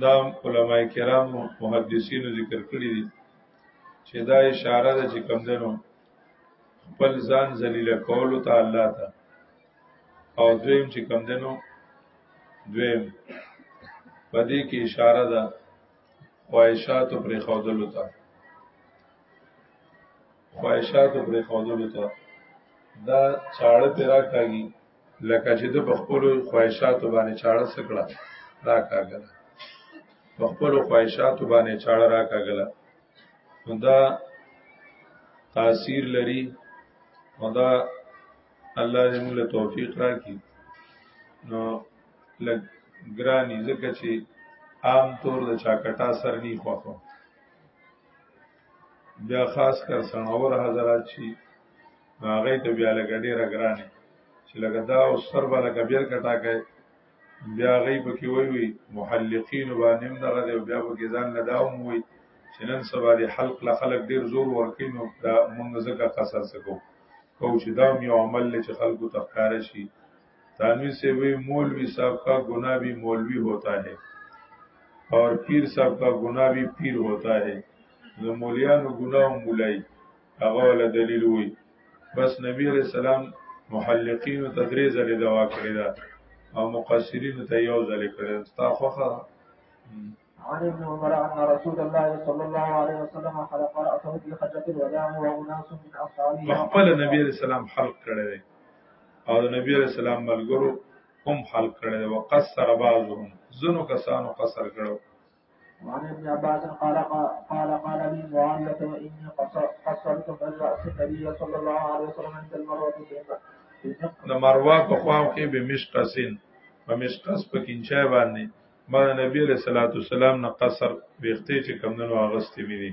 دا علماء کرام محدثین ذکر کړی دي چې دا اشاره ده چې کمدنو خپل ځان ذلیل کول ته الله ته او دویم چې کم دنو دویم پدې کې اشاره ده خواهشات پر خودلو ته خواهشات پر خودلو ته دا چاړه پیرا کاږي لکه چې د خپل خواهشات باندې چاړه سکړه را کاږي په خپل خواهشاتو باندې چاړه راکاګله نو دا تاثیر لري او دا الله دې موږ له توفیق راکړي نو لګ ګرانی ځکه چې عام طور د چاکټا سر نه خوخو بیا خاص کر سنور حضرات چې هغه ته بیا لګ ډیره ګرانی چې لګدا او سر بالا کبیر کټا کوي بیا غي پکې وی وی محلقین باندې هم دغه دی بیا پکې ځان نه داوم وی چې نن سبا د حلق له خلک ډیر زور ورکې نو دا مونږ زکه قصر سکو کو چې دا یو عمل چې خلکو تخکار شي تانوی سے وی مولوی صاحب کا گناہ بھی مولوی ہوتا ہے اور پیر صاحب کا گناہ بھی پیر ہوتا ہے نو مولیانو گناہ مولای هغه ول دلیل وی بس نبی علیہ السلام محلقین ته درې ځلې دوا کړی دا او مقصرین ته یو ځلې کړی ستا خوخه عن ابن عمر أن رسول الله صلى الله عليه وسلم خلق رأسه في حجة الوداع وأناس من أصحابه خپل نبی عليه السلام خلق کړی او د نبی عليه السلام ملګرو هم خلق کړی وقصر بعضهم زنو کسانو قصر کړو وعن ابن عباس قال قال قال لي معاوية إني قصرت من رأس النبي صلى الله عليه وسلم عند المروة د مروه په خوا کې به مشقسین په مشقس په کینچای باندې ما نبی علیہ الصلوۃ والسلام نه قصر ویختې چې کمندونو اغستې مې دي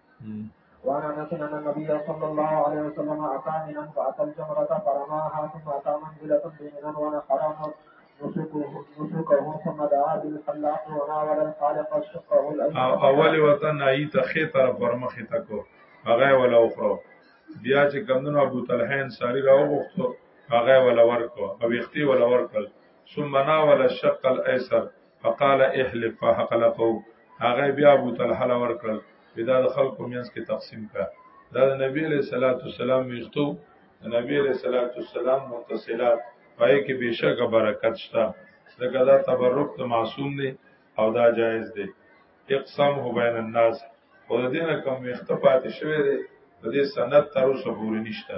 وعن انس ان النبي صلى الله عليه وسلم اتى منا فاتى الجمره فرماها ثم اتى منزله بمنا ونحرم اول وطن ای ته خې طرف ورمخې تکو هغه ولا اخرو بیا چې کمندونو ابو طلحه انصاری راو غوښتو هغه ولا ورکو او وختي ولا ورکل ثم نا ولا شق الايسر فقال احلف فحقلقو هغه بیا ابو طلحه لور کړ دا د خلکو مینس کې تقسیم کړ دا د نبی له صلوات والسلام ویختو د نبی له صلوات والسلام متصلات پای کې بشک برکت شته ځکه دا تبرک ته معصوم دی او دا جایز دی اقسام هو بین الناس او د دینه کوم ویخته پاتې شوی دی د دې سند تر اوسه پورې نشته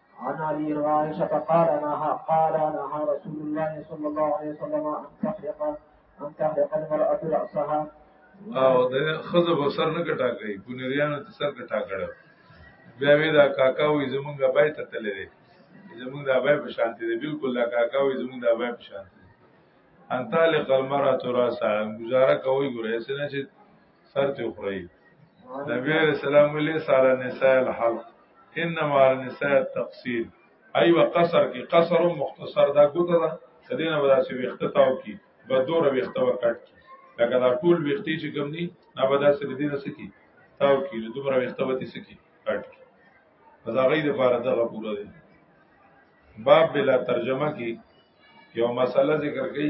عن علي بن عائشة قال نهى قال نهى رسول الله صلى الله عليه وسلم أن تحرق أن تحرق المرأة رأسها او د خزب سر نه کټا کوي بنریانو ته سر کټا کړو بیا وی دا کاکا وی زمونږ بای ته تللی دی زمونږ د بای په شانتی دی بالکل دا کاکا وی زمونږ د بای په شانتی انت لقلمرا تراسا گزاره کوي ګره سنه چې سر ته خوري نبی عليه السلام ولې سال نساء الحلق انما النساء التقصير ايوه قصر کې قصر مختصر دا ګوته ده کدينه به داسې وخته تاو کی به دور وخته وکټ کی لکه دا ټول وختی چې کوم دي نه به داسې دې نه سکی تاو کی نو دومره وخته وتی سکی کټ کی دا غي د پاره دغه پوره دي باب بلا ترجمه کې یو مسله ذکر کړي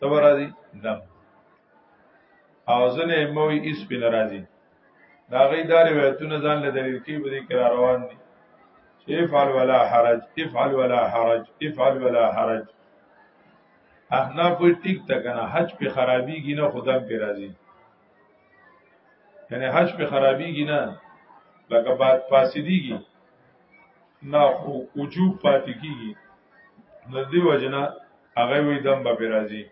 صبر راځي لم او ځنه موي اس په ناراضي دا غي دا روایتونه ځان له دلیل کې بده کې روان دي افعل ولا حرج افعل ولا حرج افعل ولا حرج احنا په ټیک تا کنه حج په خرابيږي نه خدام په راضي یعنی حج په خرابيږي نه لکه بعد فاسديږي نه خو وجوب پاتې کیږي نو دی وجنا هغه وی دم به راځي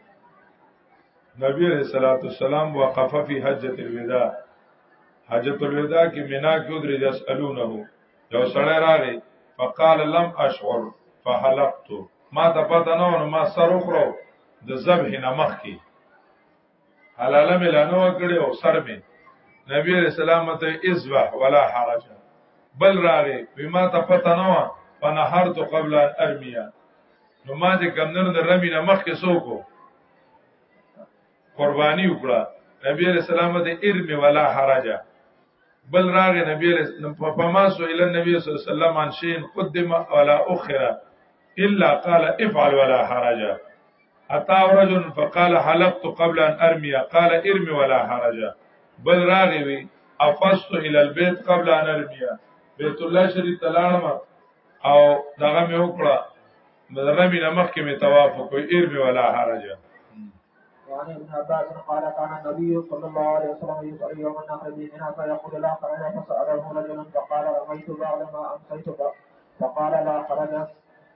نبی علیہ الصلوۃ والسلام وقف فی حجۃ الوداع حجۃ الوداع کې مینا کې درې جسلونه یو سړی راغی فقال لم اشعر فحلقت ما ته پته نه ونه ما سر وخرو د ذبح نه مخ کې حلاله مې لا نه وکړې او سر مې نبی علیہ السلام ته ازبح ولا حرج بل راغې بما ته پته نه و فنهرت قبل ان ارمیا نو ما چې کمنر د رمی نه مخ کې سوکو قربانی وکړه نبی علیہ السلام ته ارمی ولا حرج بل راغې نبی علیہ السلام په ما سو ال نبی صلی الله علیه وسلم ان شین قدم ولا اخره الا قال افعل ولا حرج اتا رجل فقال حلقت قبل ان ارمي قال ارمي ولا حرج بل راغي وي افست الى البيت قبل ان ارمي بیت الله شریف تلانم او دغه مې وکړه مدرمه مې نمخ کې مې طواف کوي ارمي ولا حرج وعن ابن عباس قال كان النبي صلى الله عليه وسلم يصلي يوم النحر بمنى فيقول لا خرج فسأله رجل فقال رميت بعد ما أمسيت فقال لا خرج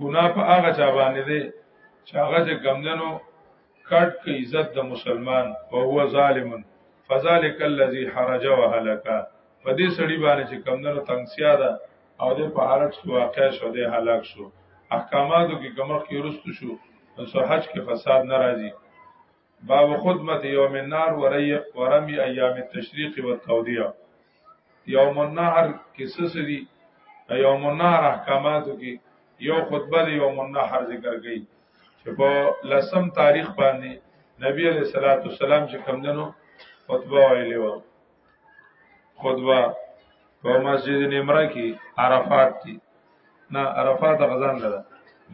ګناه په هغه چا باندې ده چې هغه چې کمندنو کټ کې عزت د مسلمان او هو ظالم فذلک الذی حرج وهلک په دې سړي باندې چې کمندنو تنگسیا ده او د په حرج کې واقع شو د هلاک شو احکاماتو کې کمر کې ورستو شو نو حج کې فساد ناراضي باب خدمت یوم النار ورمی ایام التشریق والتودیع یوم النهر کې څه سری یوم النهر احکاماتو کې یو خطبه دی یوم النهر ذکر کړي چې په لسم تاریخ باندې نبی علیہ الصلوۃ والسلام چې کوم دنو خطبه ویلې و خطبه په مسجد نمره کې عرفات دي نه عرفات غزان ده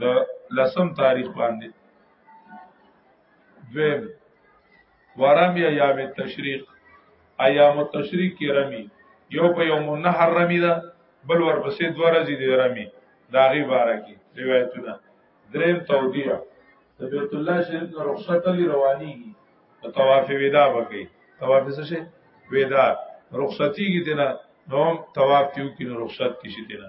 د لسم تاریخ باندې دویم ورم یا یام تشریق ایام تشریق کې رمی یو په یوم النحر رمی ده بل ورپسې دوه ورځې دی رمی دا غي باره کې روایتونه دریم تودیع د بیت الله شریف نه رخصت لري رواني او طواف ودا وکي طواف څه شي ودا رخصتي کې دینه نو طواف تیو کې نو رخصت کې شي دینه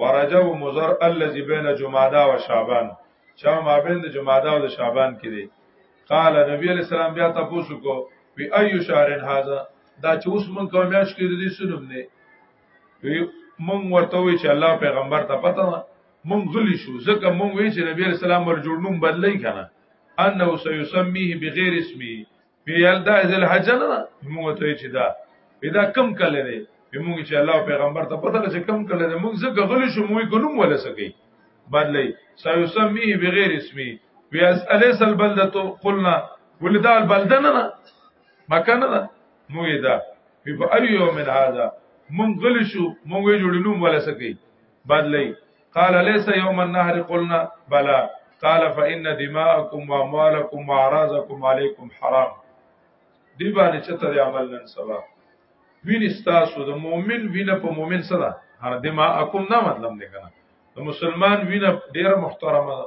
ورجب مزر الذي بين جمادى وشعبان چا ما بین د جمادى او د شعبان کې دي قال نبی علیہ السلام بیا تاسو کو وی ایو شهرن هاذا دا چې اوس مونږ کوم میاش کې دي سنوم نه وی مونږ ورته وی چې الله پیغمبر ته پته مونږ غلی شو ځکه مونږ وی چې نبی علیہ السلام ور جوړنوم بدلی کنه انه سيسميه بغیر اسمه ویل دا ذل حج نه موږ ته چې دا پیدا کم کله دی موږ چې الله پیغمبر ته پته لږه کم کله دی موږ زګ غلی شو موږ کوم ولا سکی بدلی سيسميه بغیر اسمي ویاس الیس البلده قلنا ولدا البلده نه مکان نه مو دا په ایو من هذا مونږ غلی شو مونږ جوړینو ولا سکی بدلی قال ليس يوم النهر قلنا بلا قال فإن دماءكم وأموالكم وأعراضكم عليكم حرام دی باندې چې ته عمل نن سبا وین استاسو د مؤمن وینه په مؤمن سره هر دماءکم نه مطلب دی کنه د مسلمان وینه ډیره محترمه ده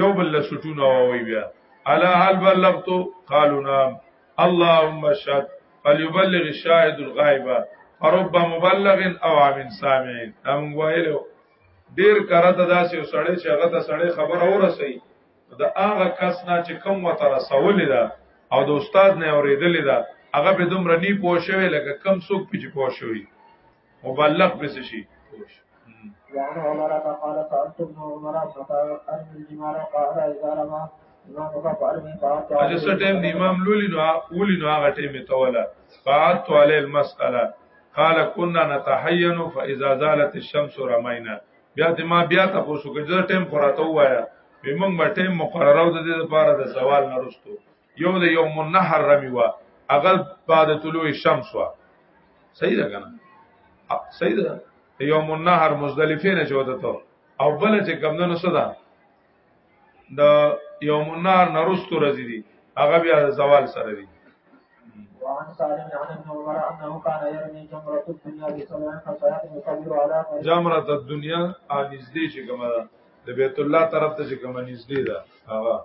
یو بل لسټون واوي بیا الا هل بلغتو قالو نام اللهم شهد فليبلغ الشاهد الغائب فرب مبلغ او عامن سامع دا مونږ وایلو ډیر کړه ته داسې وسړې چې هغه ته سړې خبر اورسي دا هغه کس نه چې کوم وته رسولې ده او د استاد نه اورېدلې ده هغه به دومره نی پوښوي لکه کم څوک پچ پوښوي مبلغ بس شي وعن عمر قال سألت ابن عمر متى أرمي الجمار قال إذا رمى اجه څه ټیم د امام لولی نو اولی نو هغه ټیم ته ولا فات علی المساله قال كنا نتحين فاذا زالت الشمس رمينا بیا ته ما بیا تاسو کې ځر ټیم خراته وایا به موږ به ټیم مقرره او د دې لپاره د سوال نه رسټو یو د یوم النحر رمی وا هغه بعد طلوع الشمس وا صحیح ده کنه صحیح ده یوم النحر مزدلفه نه چوته ته او بل چې کمندونو صدا د یوم النحر نرستو رزي دي هغه بیا زوال سره دي وعن سالم عن ابن عمر انه كان يرمي جمرة الدنيا بسبع حصيات يصبر على جمرة الدنيا نږدې چې کومه ده د بیت الله طرف ته چې کومه نږدې ده هغه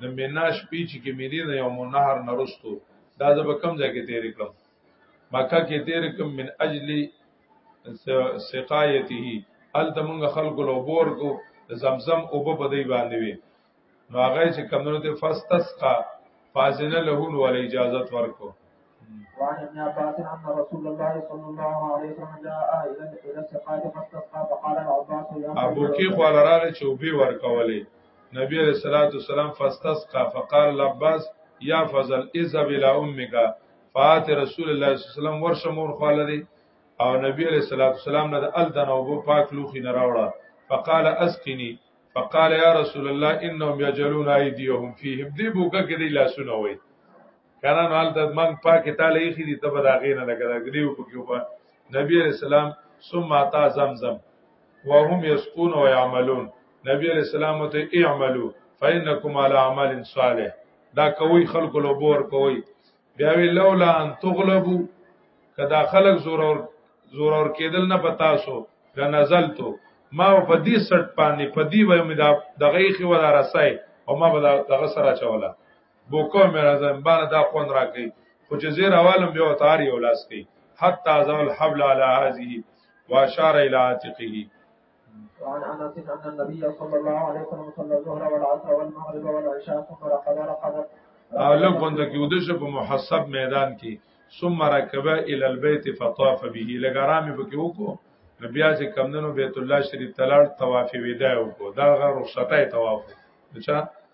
د مینا شپې چې کې مې دي نه یو منهر نرستو دا زب کم ځای کې تیر کړم مکه کې تیر کړم من اجل سقایته ال تمنګ خلق له بور کو زمزم او په بدی باندې وي نو هغه چې کمنو ته فاستسقا فازنه له نو ول اجازه ورکو وعن ابن عباس ان رسول الله صلى الله عليه وسلم جاء الى الى السقايه فاستسقى فقال العباس يا ابو کې خو لراله چې وبي ورکولې نبی عليه الصلاه والسلام فاستسقى فقال العباس يا فضل اذهب الى امك فات رسول الله صلى الله عليه وسلم ورشه مور خاله دي او نبی عليه الصلاه والسلام نه ال دنوبو پاک لوخي نه راوړه فقال اسقني فقال يا رسول الله انهم يجلون ايديهم فيهم دي بوګه کې دي لاسونه وي کنه نو حالت من پاکه تعالی یې خېدی ته به دا غینه نه کړه ګریو پکې وبا نبی علیہ السلام ثم اتا زمزم وهم یسقون و یعملون نبی علیہ السلام ته اعملوا فانکم علی عمل صالح دا کوي خلق له بور کوي بیا وی لولا ان تغلبوا کدا خلق زور اور زور اور کېدل نه پتا سو لنزلتو ما په دې سټ باندې په دې وې مې دا دغه خو را رسای او ما به دغه سره چولا بوکو مې راځم بار دا خوند راکې خو چې زیر اوالم بیا تار یو لاس کې حتا زول حبل علی هذه واشار الى عاتقه وعن انس ان النبي صلى الله عليه وسلم صلى الظهر والعصر والمغرب والعشاء ثم رقد رقد اعلم غوند کې ودش په محسب میدان کې ثم ركب الى البيت فطاف به لګرامي بکې وکړو بیا چې کمندونو بیت الله شریف تلاړ طواف ودا وکړو دا غره رخصتای طواف اچھا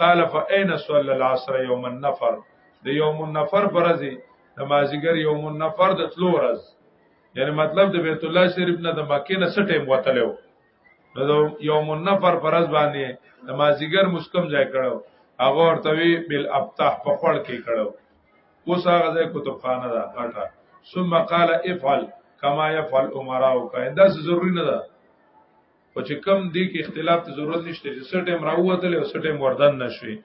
قال فاين صلى العصر يوم النفر د يوم النفر فرضي نمازګر يوم النفر د تلو ورځ یعنی مطلب د بیت الله شریف نه د مکه نه سټیم وتلو نو د یوم النفر فرض باندې نمازګر مسکم ځای کړو هغه ورته وی بل ابتح په خړ کې کړو اوس هغه ځای کتابخانه ده غټه ثم قال افعل کما يفعل امراؤک انده ضروری نه ده او چې کم دی کې اختلاف ته ضرورت نشته چې څه ټیم راووتل او څه ټیم وردن نشوي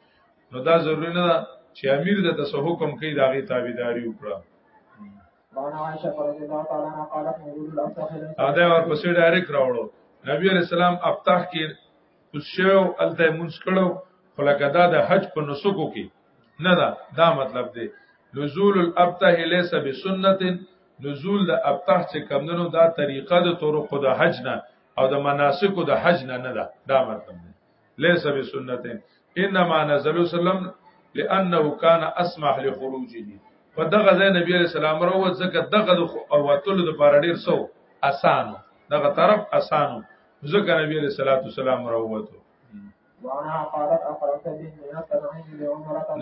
نو دا ضروري نه چې امیر د تاسو حکم کوي دا غي تابعداري وکړه اده ور پسې ډایرک راوړو نبی علیہ السلام افتاح کې اوس شو الته مونږ کړو خلکه دا د حج په نسکو کې نه دا دا مطلب دی نزول الابته ليس بسنت نزول د ابته چې کمندونو دا طریقه د طرق د حج نه او د مناسکو د حج نه نه دا دا مطلب دی ليس بسنت انما نزل سلام لانه كان اسمح لخروجه په دغه ځای نبی عليه السلام وروت ځکه دغه او وتل د بار ډیر سو اسانو دغه طرف اسانو ځکه نبی عليه الصلاه والسلام وروته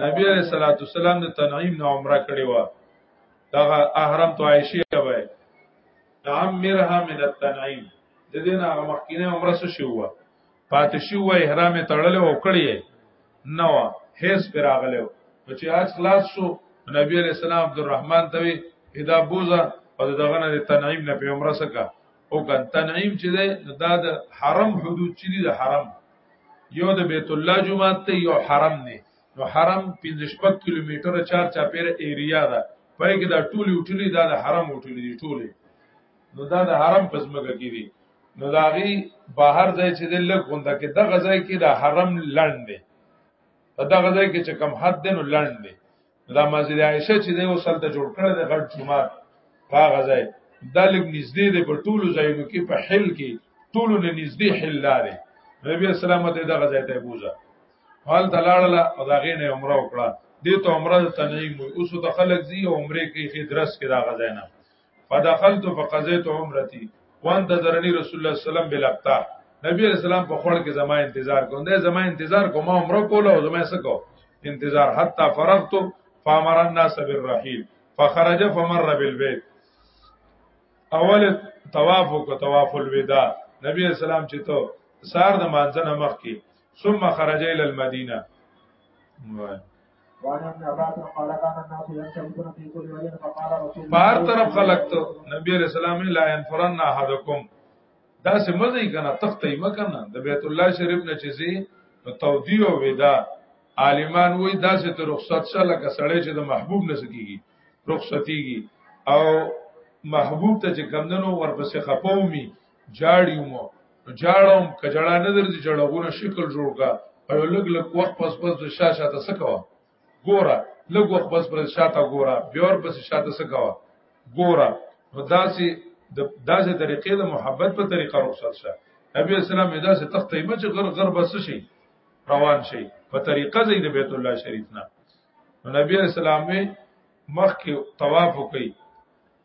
نبی علیہ الصلوۃ والسلام د تنعیم نو عمره کړی و دا احرام تو عائشہ وای تعمرها من التنعیم د دې نه مخکینه عمره سو شو و پاتې شو و احرام تړل او کړی نو هیڅ پر اغلو نو چې اج خلاص شو نبی علیہ السلام عبدالرحمن ته وی ادا بوزا او دغه نه تنعیم نه په عمره سکا او کان تنعیم چې ده دا د حرم حدود چې دي د حرم یو د بیت الله جمعه ته یو حرم نه نو حرم 15 کیلومتر 4 چاپیر ایریا ده پای کې دا ټول وټلی دا د حرم وټلی دي ټول نو دا د حرم پزمګه کې دي نو دا غي بهر ځای چې د لګ غونډه کې د غزای کې د حرم لړن دی په دا غزای کې چې کم حد دی نو لړن دی دا مسجد عائشه چې د وصل ته جوړ کړل د غټ جمعه هغه ځای دا لګ نږدې دی په ټولو ځایونو کې په حل کې ټولو نه نږدې حل لاره نبی اسلام ته دا غځای ته بوزا حال تلاړه او دا غینه عمره وکړه دې ته عمره تنعیم اوس ته خلک زی عمره کې خې درس کې دا غځای نه فدخلت فقضيت عمرتي وانتظرني رسول الله صلی الله علیه وسلم بلقطه نبی علیہ السلام په خړ کې زما انتظار کوم دا زما انتظار کوم عمره کوله او زما څه کو انتظار حتا فرغت فامر الناس بالرحيل فخرج فمر بالبيت اول طواف او طواف الوداع نبی علیہ السلام چې ته سار د مانځنه مخ کې ثم خرج الى المدينه بار طرف خلق ته نبی علیہ السلام لا ينفرن احدکم دا سه مزه کنا تخت یې مکنه د بیت الله شریف نه چیزي نو تودیع او ودا عالمان وای دا سه ته رخصت شه لکه سړی چې د محبوب نه سکیږي رخصتیږي او محبوب ته چې کمندنو ورپسې خپومي جاړي مو جاړم کجړه نه درځي جړغونه شکل جوړ کا او لګ لګ وخت پس پس د شاشه ته سکوا ګوره لګ وخت پس پس شاته ګوره بیور پس شاته سکوا ګوره نو داسې د داسې طریقې د محبت په طریقه رخصت شه نبی اسلام داسې تخت ایمه چې غر غر بس شي روان شي په طریقه زې د بیت الله شریف نه نو نبی اسلام مخ کې طواف کوي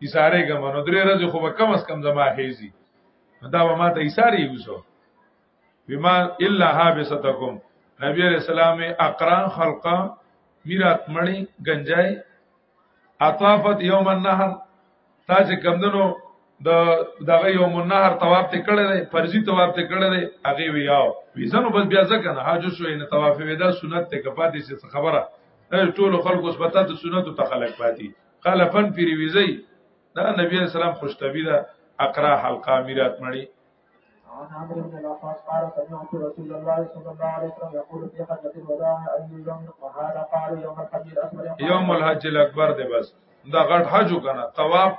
ایساره کوم نو درې ورځې خو به کم اس کم زما هيزي دا به ما ته ایساره یوسو بما الا حابستکم نبی علیہ السلام اقران خلقا میرات مړی گنجای اطافت یوم النهر تا چې کمدنو د دغه یوم النهر طواف ته کړه دی فرضي طواف ته کړه دی هغه ویاو ویزنو بس بیا ځکه نه حاجو شوې نه طواف ودا سنت ته کپاتې څه خبره ټول خلکو سپتا د سنتو تخلق پاتې قال فن پی ریویزی دا نبی علیہ السلام خوشتبی دا اقرا حلقہ میرات مړی عن عمرو بن العاص قال سمعت رسول الله صلى الله عليه وسلم يقول في حجة الوداع أي يوم قال قال يوم الحج الأكبر يوم الحج الأكبر ده بس دا غټ حج کنه طواف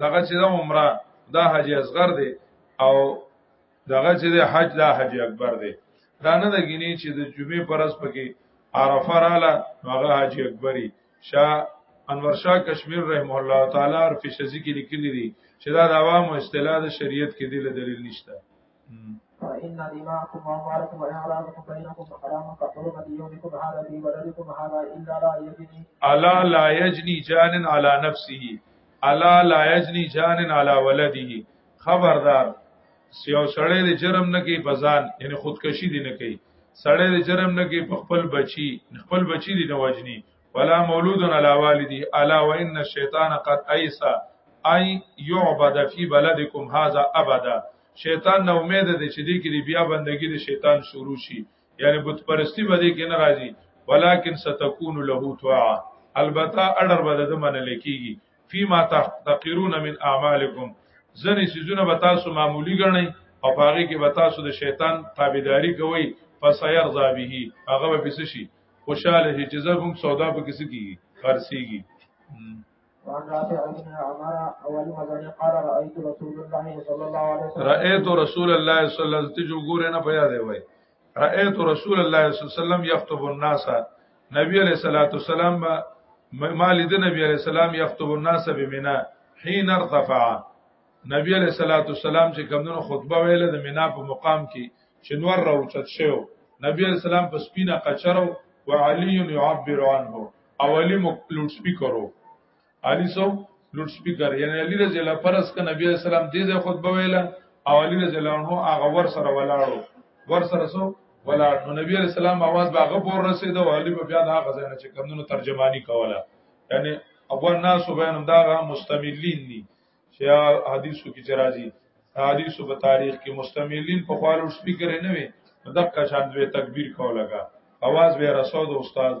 دغه چې د عمره دا حج اصغر دی او دغه چې د حج دا حج اکبر دی دا نه د غنی چې د جمعې پرز پکې عرفه رااله هغه حج اکبري شاه انور شاه کشمیر رحم الله تعالی او فشزی کې لیکلي دي چې دا د عوامو اصطلاح د شریعت کې دی دلیل نشته وإن دماءكم وأموالكم وأعراضكم بينكم حرام كحرمة يومكم هذا في بلدكم هذا إلا لا يجني ألا لا يجني جان على نفسه ألا لا يجني جان على ولده خبردار سیو سړی د جرم نه کوي بزان یعنی خودکشي دي نه کوي سړی د جرم نه کوي په خپل بچي خپل بچي دي نه وجني ولا مولود علی والدی الا وان الشیطان قد ایسا ای یعبد فی بلدکم هذا ابدا شیطان نه امید دی چې دی کې بیا بندگی د شیطان شروع شي یعنی بت پرستی به دې کې نه راځي ولکن ستكون له طاعه البته اډر به د منل کیږي فيما تحتقرون من اعمالكم ځنې سيزونه به تاسو معمولی ګڼئ او باغې کې به تاسو د شیطان تابعداري کوئ فسير ذابه هغه به پس شي خوشاله شي چې زبم سودا په کس کیږي خرسيږي وعن رافع بن عمر او المزن قال رايت رسول الله صلى الله عليه وسلم رايت رسول الله صلى الله عليه وسلم تجو ګور نه پیا دی وای رأيت رسول الله صلی الله علیه وسلم يخطب الناس نبی علیہ الصلوۃ والسلام با مال د نبی علیہ السلام يخطب الناس بمنا حين ارتفع نبی علیہ الصلوۃ والسلام چې کمونو خطبه ویل د مینا په مقام کې چې نور راوچت شو نبی علیہ السلام په سپینه قچرو وعلی يعبر عنه اولی مکلوټ سپیکرو علي سو لوډ سپیکر یعنی علي رضی الله فرض ک نبی اسلام دې ځای خطبه ویله او علي رضی الله عنه هغه ور سره ولاړو ور سره سو ولاړ نو نبی علیہ السلام आवाज باغه پور رسید او علي په بیا دا غزنه چې کمونو ترجمانی کوله یعنی ابو الناس بیان دا غا مستملین دي چې حدیثو کې چرایي حدیثو په تاریخ کې مستملین په خوالو سپیکر نه وي دغه شان دوی تکبیر کوله کا आवाज به رسول استاد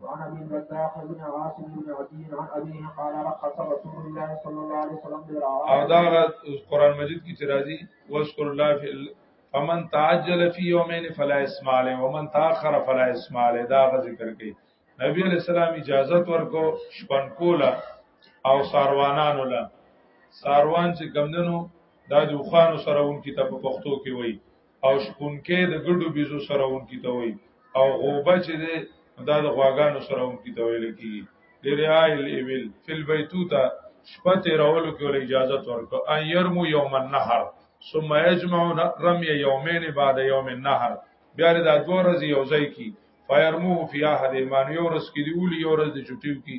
وعن ابي البتاح بن عاصم بن عدي عن ابيه قال رخص رسول الله صلى الله عليه وسلم للرعاة او دا قران مجید کی ترازی واذكر الله في فمن تعجل في يومين فلا اسم عليه ومن تاخر فلا اسم عليه دا ذکر کړي نبی علیہ السلام اجازت ورکو شپن کولا او ساروانان ولا ساروان چې کمندنو دا د خوانو سره اون کتاب په پښتو کې وایي او شپونکې د ګډو بيزو سره اون کیته وي او غوبه چې ده دا د غواګانو سره اون کیته وي لکه لرعای الابل فی البیتوتا شپه تیرولو کې ول اجازه ورکړه ان يرمو یوم النهر ثم يجمع رمي يومين بعد يوم النهر بیا د دوه ورځې یو ځای کی فیرمو فی احد ایمان یو ورځ کې دی اولی یو ورځ د چټیو کی